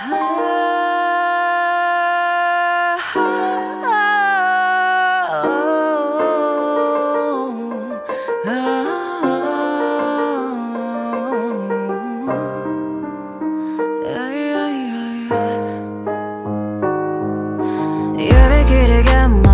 oh yeah, yeah, yeah.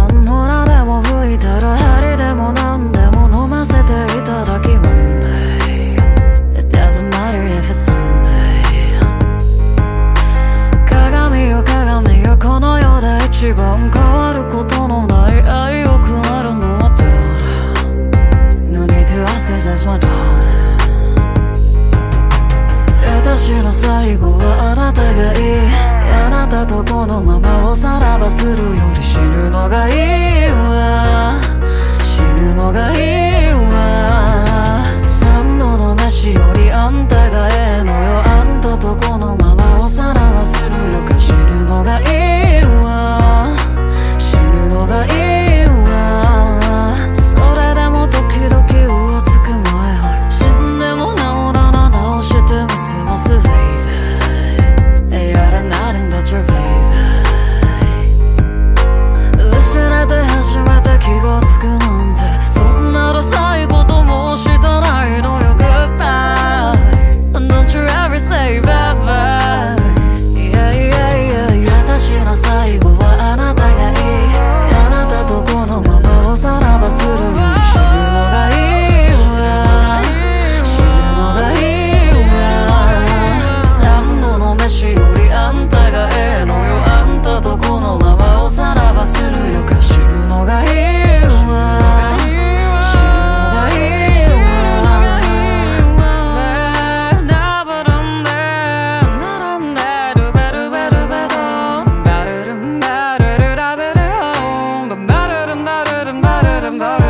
最後はあなたがいい。あなたとこのままをさらばするより死ぬのがいいわ。死ぬのがいい。I'm